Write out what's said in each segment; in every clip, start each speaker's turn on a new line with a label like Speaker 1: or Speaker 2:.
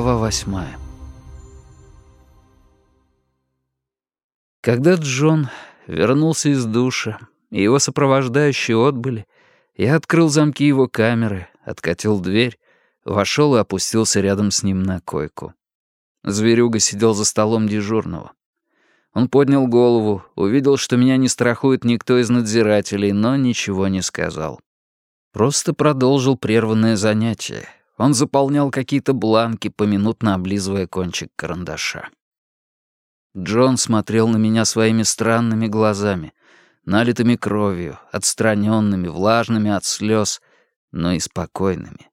Speaker 1: Глава восьмая. Когда Джон вернулся из душа, и его сопровождающие отбыли, я открыл замки его камеры, откатил дверь, вошел и опустился рядом с ним на койку. Зверюга сидел за столом дежурного. Он поднял голову, увидел, что меня не страхует никто из надзирателей, но ничего не сказал. Просто продолжил прерванное занятие. Он заполнял какие-то бланки, поминутно облизывая кончик карандаша. Джон смотрел на меня своими странными глазами, налитыми кровью, отстраненными, влажными от слез, но и спокойными.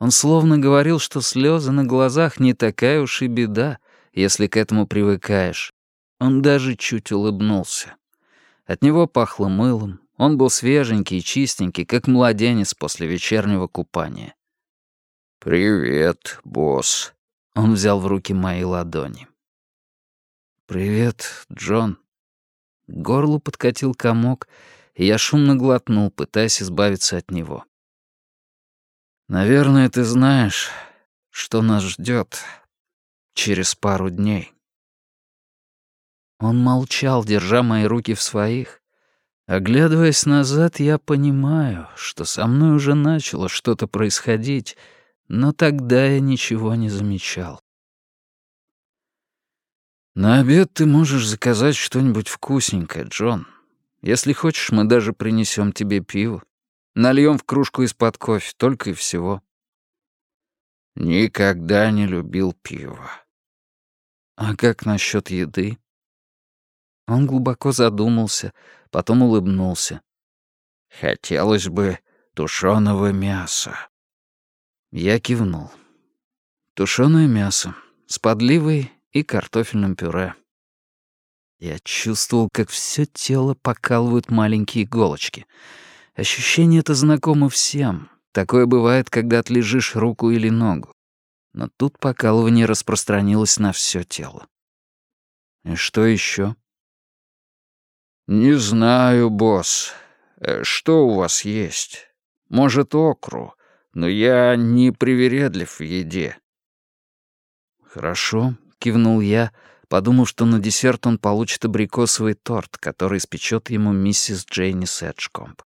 Speaker 1: Он словно говорил, что слезы на глазах не такая уж и беда, если к этому привыкаешь. Он даже чуть улыбнулся. От него пахло мылом, он был свеженький и чистенький, как младенец после вечернего купания.
Speaker 2: «Привет, босс».
Speaker 1: Он взял в руки мои ладони. «Привет, Джон». Горлу подкатил комок, и я шумно глотнул, пытаясь избавиться от него. «Наверное, ты знаешь, что нас ждет через пару дней». Он молчал, держа мои руки в своих. Оглядываясь назад, я понимаю, что со мной уже начало что-то происходить, но тогда я ничего не замечал. На обед ты можешь заказать что-нибудь вкусненькое, Джон. Если хочешь, мы даже принесем тебе пиво. Нальем в кружку из-под кофе, только и всего.
Speaker 2: Никогда не любил пиво.
Speaker 1: А как насчет еды? Он глубоко задумался, потом улыбнулся.
Speaker 2: Хотелось бы тушеного мяса.
Speaker 1: Я кивнул. Тушеное мясо с подливой и картофельным пюре. Я чувствовал, как все тело покалывают маленькие иголочки. Ощущение это знакомо всем. Такое бывает, когда отлежишь руку или ногу. Но тут покалывание распространилось на все тело. И что еще?
Speaker 2: «Не знаю, босс. Э, что у вас есть? Может, окру, но я не привередлив в еде».
Speaker 1: «Хорошо, кивнул я, подумав, что на десерт он получит абрикосовый торт, который испечет ему миссис Джейни Сэджкомп.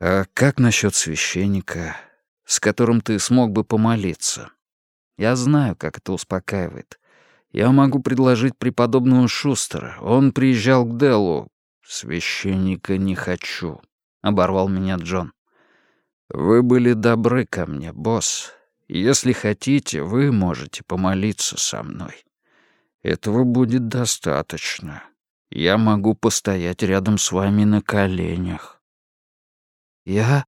Speaker 1: «А как насчет священника, с которым ты смог бы помолиться? Я знаю, как это успокаивает. Я могу предложить преподобному Шустера. Он приезжал к Деллу. Священника не хочу», — оборвал меня Джон. «Вы были добры ко мне, босс. Если хотите, вы можете помолиться со мной. Этого будет достаточно. Я могу постоять рядом с вами на коленях. Я...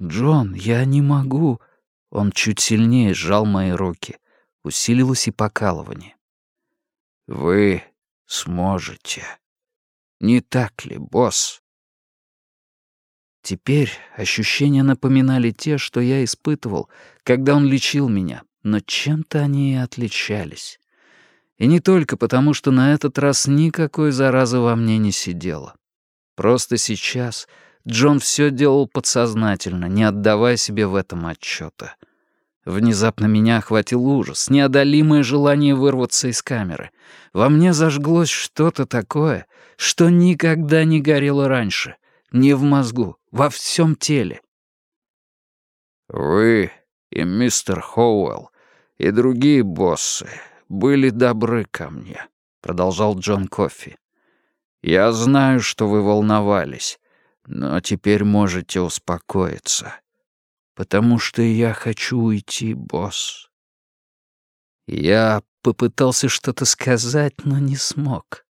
Speaker 1: Джон, я не могу. Он чуть сильнее сжал мои руки. Усилилось и покалывание. Вы сможете. Не так ли, босс? Теперь ощущения напоминали те, что я испытывал, когда он лечил меня, но чем-то они и отличались. И не только потому, что на этот раз никакой заразы во мне не сидела. Просто сейчас Джон все делал подсознательно, не отдавая себе в этом отчета. Внезапно меня охватил ужас, неодолимое желание вырваться из камеры. Во мне зажглось что-то такое, что никогда не горело раньше — не в мозгу, во всем теле.
Speaker 2: «Вы и мистер Хоуэлл, и другие боссы были добры ко мне», — продолжал Джон Кофи. «Я знаю, что вы волновались, но теперь можете успокоиться, потому что я хочу уйти, босс». Я попытался что-то сказать, но не смог,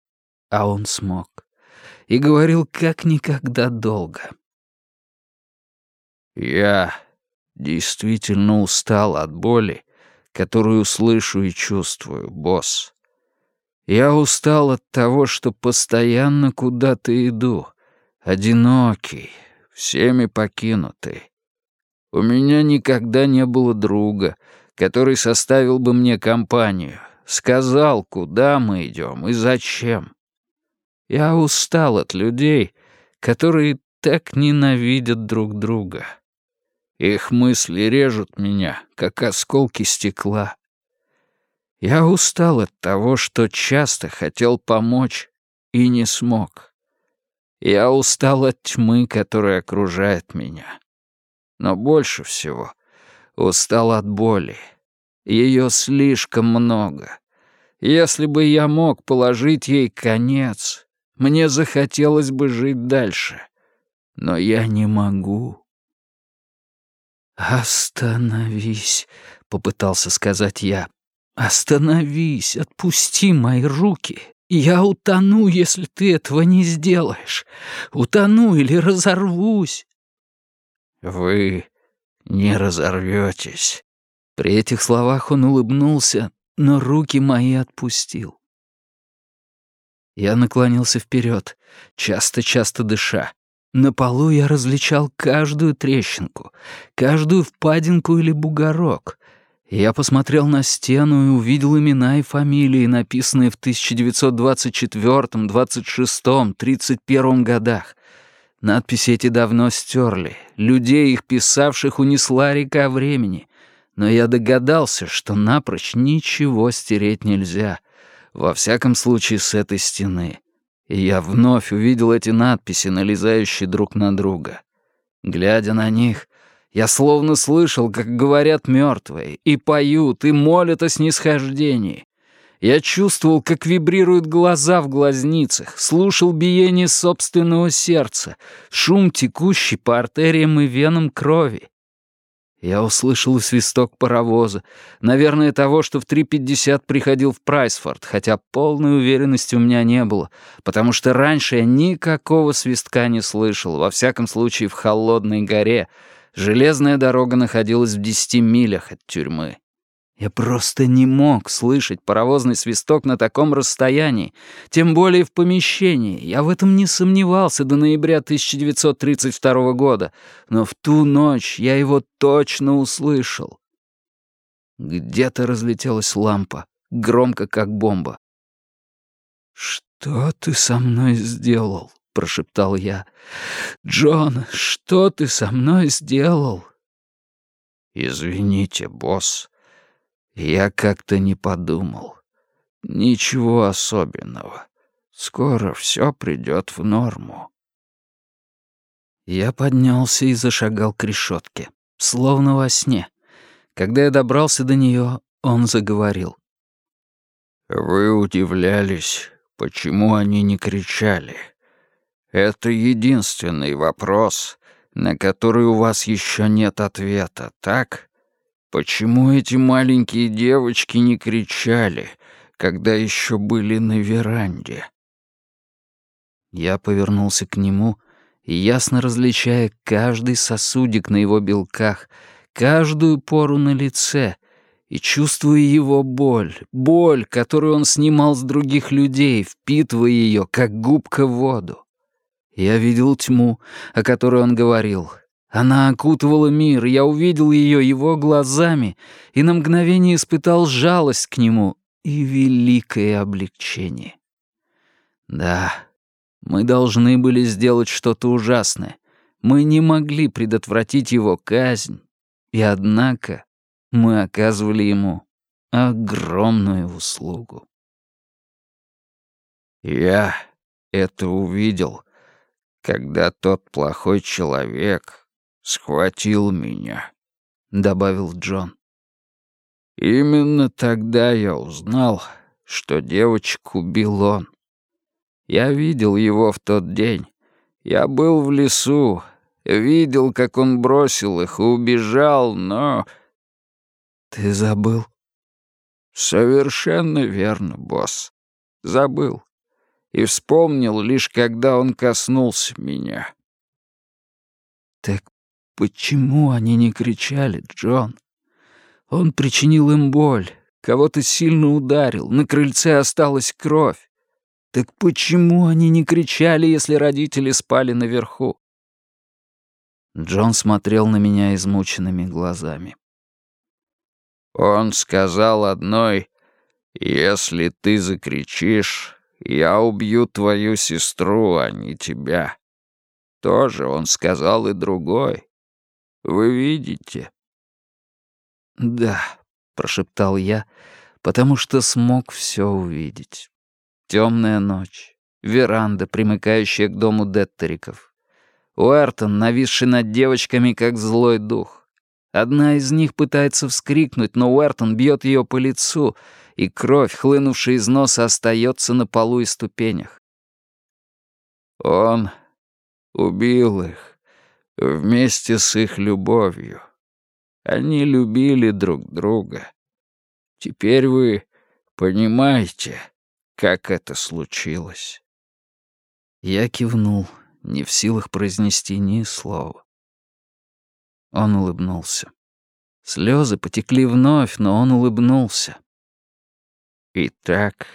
Speaker 2: а он смог и говорил как никогда долго. «Я действительно устал от боли, которую слышу и чувствую, босс. Я устал от того, что постоянно куда-то иду, одинокий, всеми покинутый. У меня никогда не было друга, который составил бы мне компанию, сказал, куда мы идем и зачем. Я устал от людей, которые так ненавидят друг друга. Их мысли режут меня, как осколки стекла. Я устал от того, что часто хотел помочь и не смог. Я устал от тьмы, которая окружает меня. Но больше всего устал от боли. Ее слишком много. Если бы я мог положить ей конец, мне захотелось бы жить дальше. Но я не могу. «Остановись», — попытался сказать я. «Остановись, отпусти мои руки. Я утону, если ты этого не сделаешь. Утону или разорвусь». «Вы не разорветесь». При этих словах он улыбнулся, но руки мои отпустил. Я наклонился вперед, часто-часто дыша. На полу я различал каждую трещинку, каждую впадинку или бугорок. Я посмотрел на стену и увидел имена и фамилии, написанные в 1924, 26, 31 годах. Надписи эти давно стерли. Людей, их писавших, унесла река времени. Но я догадался, что напрочь ничего стереть нельзя. Во всяком случае, с этой стены. И я вновь увидел эти надписи, налезающие друг на друга. Глядя на них, я словно слышал, как говорят мертвые, и поют, и молят о снисхождении. Я чувствовал, как вибрируют глаза в глазницах, слушал биение собственного сердца, шум, текущий по артериям и венам крови. Я услышал свисток паровоза, наверное, того, что в 3.50 приходил в Прайсфорд, хотя полной уверенности у меня не было, потому что раньше я никакого свистка не слышал, во всяком случае в Холодной горе. Железная дорога находилась в 10 милях от тюрьмы. Я просто не мог слышать паровозный свисток на таком расстоянии, тем более в помещении. Я в этом не сомневался до ноября 1932 года, но в ту ночь я его точно услышал. Где-то разлетелась лампа, громко как бомба. «Что ты со мной сделал?» — прошептал я. «Джон, что ты со мной сделал?» «Извините, босс», я как-то не подумал. Ничего особенного. Скоро все придет в норму. Я поднялся и зашагал к решетке, словно во сне. Когда я добрался до нее, он заговорил. «Вы удивлялись, почему они не кричали. Это единственный вопрос, на который у вас еще нет ответа, так?» Почему эти маленькие девочки не кричали, когда еще были на веранде? Я повернулся к нему, ясно различая каждый сосудик на его белках, каждую пору на лице, и чувствуя его боль, боль, которую он снимал с других людей, впитывая ее, как губка в воду. Я видел тьму, о которой он говорил, она окутывала мир, я увидел ее его глазами и на мгновение испытал жалость к нему и великое облегчение. Да, мы должны были сделать что-то ужасное. Мы не могли предотвратить его казнь, и однако мы оказывали ему огромную услугу. Я это увидел, когда тот плохой человек схватил меня», — добавил Джон. «Именно тогда я узнал, что девочек убил он. Я видел его в тот день. Я был в лесу, видел, как он бросил их и убежал, но...» «Ты забыл?» «Совершенно верно, босс. Забыл. И вспомнил лишь, когда он коснулся меня». «Так Почему они не кричали, Джон? Он причинил им боль, кого-то сильно ударил, на крыльце осталась кровь. Так почему они не кричали, если родители спали наверху? Джон смотрел на меня измученными глазами. Он сказал одной, «Если ты закричишь, я убью твою сестру, а не тебя». Тоже он сказал и другой. Вы видите?»
Speaker 1: «Да», — прошептал я, потому что смог все увидеть. Темная ночь, веранда, примыкающая к дому Деттериков. Уэртон, нависший над девочками, как злой дух. Одна из них пытается вскрикнуть, но Уэртон бьет ее по лицу, и кровь, хлынувшая из носа, остается на полу и ступенях.
Speaker 2: Он убил их вместе с их любовью. Они любили друг друга. Теперь вы понимаете, как это случилось?»
Speaker 1: Я кивнул, не в силах произнести ни слова. Он улыбнулся. Слезы потекли вновь, но он улыбнулся.
Speaker 2: И так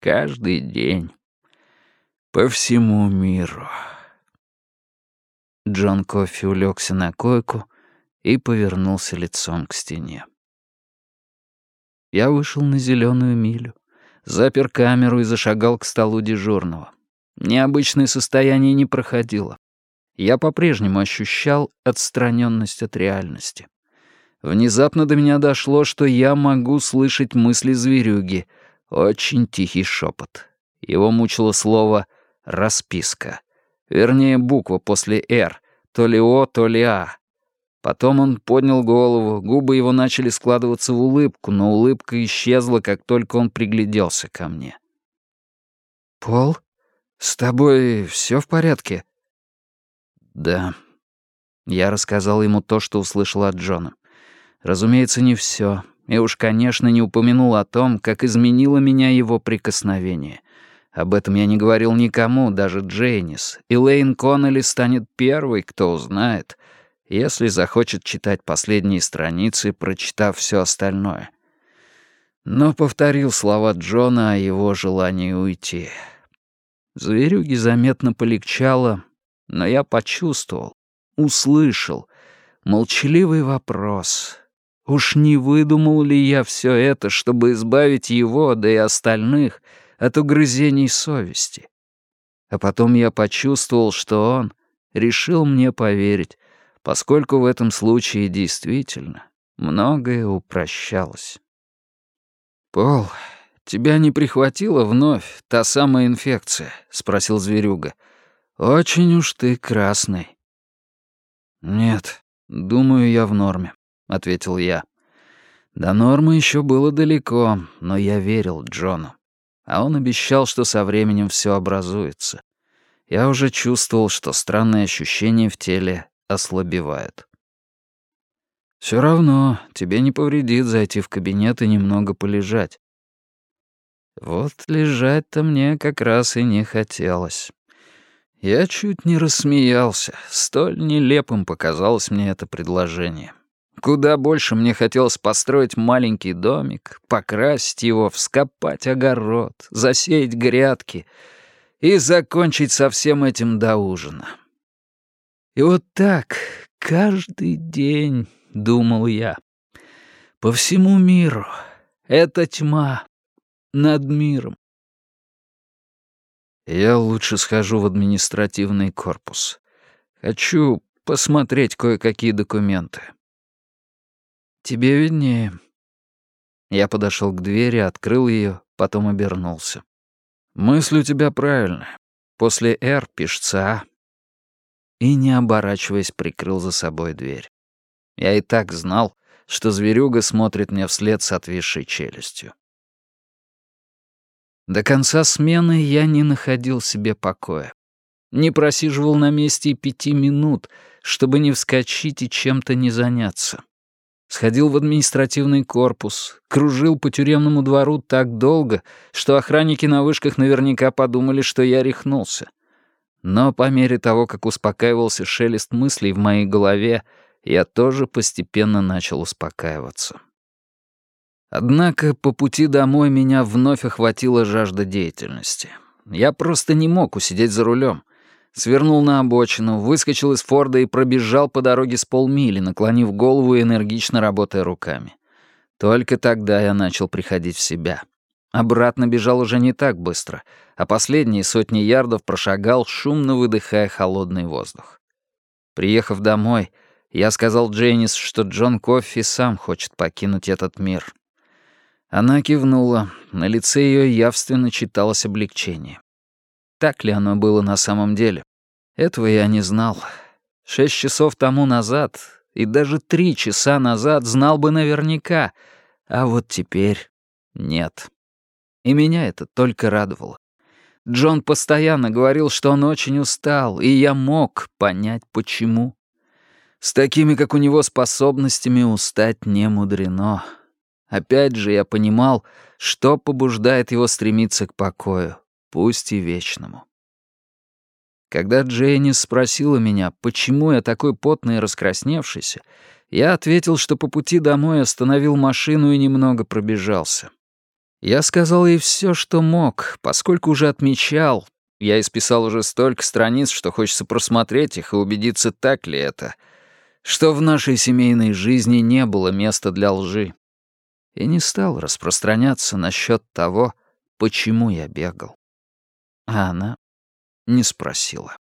Speaker 2: каждый день. По всему миру.
Speaker 1: Джон Кофи улегся на койку и повернулся лицом к стене. Я вышел на зеленую милю, запер камеру и зашагал к столу дежурного. Необычное состояние не проходило. Я по-прежнему ощущал отстраненность от реальности. Внезапно до меня дошло, что я могу слышать мысли зверюги. Очень тихий шепот. Его мучило слово «расписка». Вернее, буква после «Р». То ли «О», то ли «А». Потом он поднял голову, губы его начали складываться в улыбку, но улыбка исчезла, как только он пригляделся ко мне. «Пол, с тобой все в порядке?» «Да». Я рассказал ему то, что услышал от Джона. Разумеется, не все, и уж, конечно, не упомянул о том, как изменило меня его прикосновение. Об этом я не говорил никому, даже Джейнис, и Лейн Коннелли станет первой, кто узнает — если захочет читать последние страницы, прочитав все остальное. Но повторил слова Джона о его желании уйти. Зверюге заметно полегчало, но я почувствовал, услышал молчаливый вопрос. Уж не выдумал ли я все это, чтобы избавить его, да и остальных, от угрызений совести? А потом я почувствовал, что он решил мне поверить, поскольку в этом случае действительно многое упрощалось. «Пол, тебя не прихватила вновь та самая инфекция?» — спросил зверюга. «Очень уж ты красный». «Нет, думаю, я в норме», — ответил я. До нормы еще было далеко, но я верил Джону. А он обещал, что со временем все образуется. Я уже чувствовал, что странные ощущения в теле ослабевает. Все равно тебе не повредит зайти в кабинет и немного полежать. Вот лежать-то мне как раз и не хотелось. Я чуть не рассмеялся, столь нелепым показалось мне это предложение. Куда больше мне хотелось построить маленький домик, покрасить его, вскопать огород, засеять грядки и закончить со всем этим до ужина. И вот так каждый день, думал я, по всему миру. Это тьма над миром. Я лучше схожу в административный корпус. Хочу посмотреть кое-какие документы. Тебе виднее. Я подошел к двери, открыл ее, потом обернулся. Мысль у тебя правильная. После «Р» пишется «А» и, не оборачиваясь, прикрыл за собой дверь. Я и так знал, что зверюга смотрит мне вслед с отвисшей челюстью. До конца смены я не находил себе покоя. Не просиживал на месте и пяти минут, чтобы не вскочить и чем-то не заняться. Сходил в административный корпус, кружил по тюремному двору так долго, что охранники на вышках наверняка подумали, что я рехнулся. Но по мере того, как успокаивался шелест мыслей в моей голове, я тоже постепенно начал успокаиваться. Однако по пути домой меня вновь охватила жажда деятельности. Я просто не мог усидеть за рулем. Свернул на обочину, выскочил из Форда и пробежал по дороге с полмили, наклонив голову и энергично работая руками. Только тогда я начал приходить в себя. Обратно бежал уже не так быстро, а последние сотни ярдов прошагал, шумно выдыхая холодный воздух. Приехав домой, Я сказал Джейнис, что Джон Коффи сам хочет покинуть этот мир. Она кивнула, на лице ее явственно читалось облегчение. Так ли оно было на самом деле? Этого я не знал. Шесть часов тому назад и даже три часа назад знал бы наверняка, а вот теперь нет. И меня это только радовало. Джон постоянно говорил, что он очень устал, и я мог понять, почему. С такими, как у него, способностями устать не мудрено. Опять же, я понимал, что побуждает его стремиться к покою, пусть и вечному. Когда Джейнис спросила меня, почему я такой потный и раскрасневшийся, я ответил, что по пути домой остановил машину и немного пробежался. Я сказал ей все, что мог, поскольку уже отмечал. Я исписал уже столько страниц, что хочется просмотреть их и убедиться, так ли это, что в нашей семейной жизни не было места для лжи. И не стал распространяться насчет того, почему я бегал. А она не спросила.